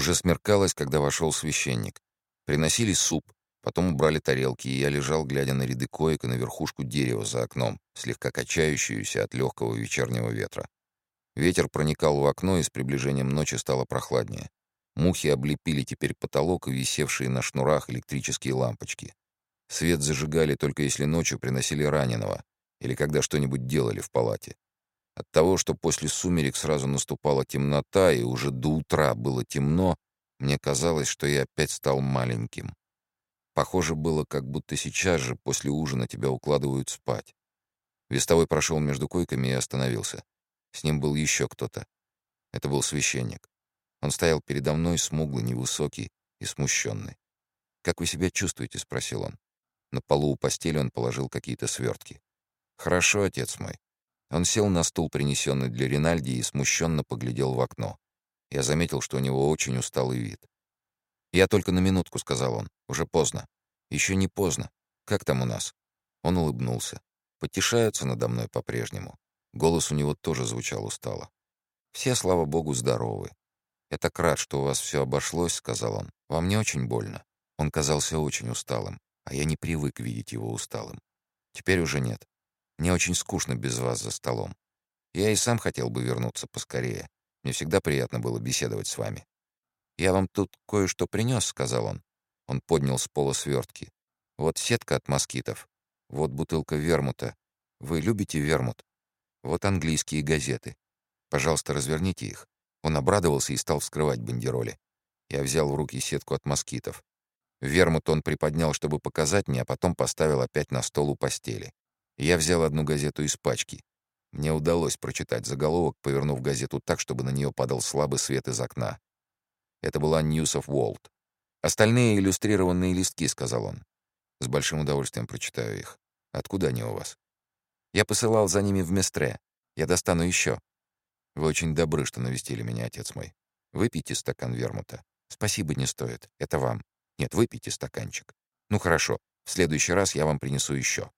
Уже смеркалось, когда вошел священник. Приносили суп, потом убрали тарелки, и я лежал, глядя на ряды коек и на верхушку дерева за окном, слегка качающуюся от легкого вечернего ветра. Ветер проникал в окно, и с приближением ночи стало прохладнее. Мухи облепили теперь потолок и висевшие на шнурах электрические лампочки. Свет зажигали только если ночью приносили раненого или когда что-нибудь делали в палате. От того, что после сумерек сразу наступала темнота и уже до утра было темно, мне казалось, что я опять стал маленьким. Похоже было, как будто сейчас же после ужина тебя укладывают спать. Вестовой прошел между койками и остановился. С ним был еще кто-то. Это был священник. Он стоял передо мной, смуглый, невысокий и смущенный. «Как вы себя чувствуете?» — спросил он. На полу у постели он положил какие-то свертки. «Хорошо, отец мой. Он сел на стул, принесенный для Ринальди, и смущенно поглядел в окно. Я заметил, что у него очень усталый вид. «Я только на минутку», — сказал он. «Уже поздно». «Еще не поздно. Как там у нас?» Он улыбнулся. Потешаются надо мной по-прежнему. Голос у него тоже звучал устало. «Все, слава богу, здоровы. Я так рад, что у вас все обошлось», — сказал он. «Вам не очень больно». Он казался очень усталым, а я не привык видеть его усталым. Теперь уже нет. Мне очень скучно без вас за столом. Я и сам хотел бы вернуться поскорее. Мне всегда приятно было беседовать с вами. «Я вам тут кое-что принес», — сказал он. Он поднял с пола свертки. «Вот сетка от москитов. Вот бутылка вермута. Вы любите вермут? Вот английские газеты. Пожалуйста, разверните их». Он обрадовался и стал вскрывать бандероли. Я взял в руки сетку от москитов. Вермут он приподнял, чтобы показать мне, а потом поставил опять на стол у постели. Я взял одну газету из пачки. Мне удалось прочитать заголовок, повернув газету так, чтобы на нее падал слабый свет из окна. Это была News of World. «Остальные иллюстрированные листки», — сказал он. «С большим удовольствием прочитаю их. Откуда они у вас?» «Я посылал за ними в Местре. Я достану еще. Вы очень добры, что навестили меня, отец мой. Выпейте стакан вермута. Спасибо не стоит. Это вам. Нет, выпейте стаканчик. Ну хорошо, в следующий раз я вам принесу еще.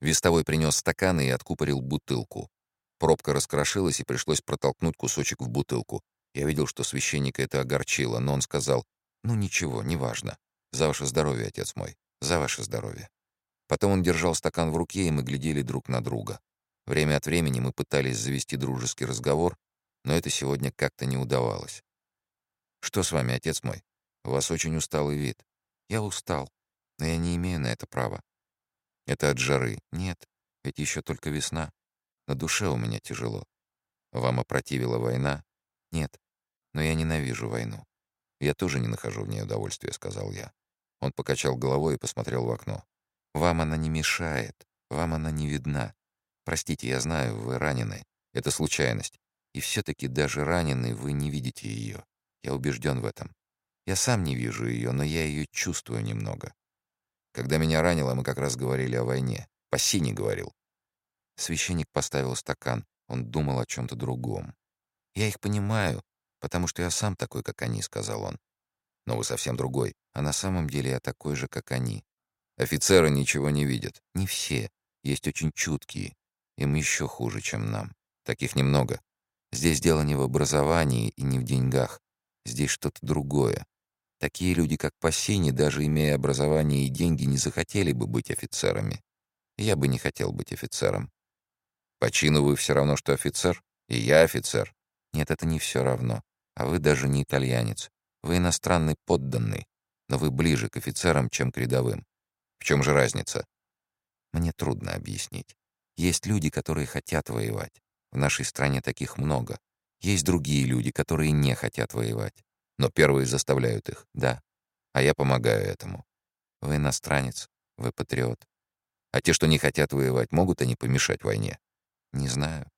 Вестовой принес стаканы и откупорил бутылку. Пробка раскрошилась, и пришлось протолкнуть кусочек в бутылку. Я видел, что священника это огорчило, но он сказал, «Ну ничего, неважно. За ваше здоровье, отец мой, за ваше здоровье». Потом он держал стакан в руке, и мы глядели друг на друга. Время от времени мы пытались завести дружеский разговор, но это сегодня как-то не удавалось. «Что с вами, отец мой? У вас очень усталый вид». «Я устал, но я не имею на это права. Это от жары. Нет, ведь еще только весна. На душе у меня тяжело. Вам опротивила война? Нет, но я ненавижу войну. Я тоже не нахожу в ней удовольствия, сказал я. Он покачал головой и посмотрел в окно. Вам она не мешает, вам она не видна. Простите, я знаю, вы ранены. Это случайность. И все-таки даже раненый вы не видите ее. Я убежден в этом. Я сам не вижу ее, но я ее чувствую немного. Когда меня ранило, мы как раз говорили о войне. Пассини говорил. Священник поставил стакан. Он думал о чем-то другом. «Я их понимаю, потому что я сам такой, как они», — сказал он. «Но вы совсем другой. А на самом деле я такой же, как они. Офицеры ничего не видят. Не все. Есть очень чуткие. Им еще хуже, чем нам. Таких немного. Здесь дело не в образовании и не в деньгах. Здесь что-то другое. Такие люди, как Пассини, даже имея образование и деньги, не захотели бы быть офицерами. Я бы не хотел быть офицером. По чину вы все равно, что офицер, и я офицер. Нет, это не все равно. А вы даже не итальянец. Вы иностранный подданный, но вы ближе к офицерам, чем к рядовым. В чем же разница? Мне трудно объяснить. Есть люди, которые хотят воевать. В нашей стране таких много. Есть другие люди, которые не хотят воевать. Но первые заставляют их, да. А я помогаю этому. Вы иностранец, вы патриот. А те, что не хотят воевать, могут они помешать войне? Не знаю.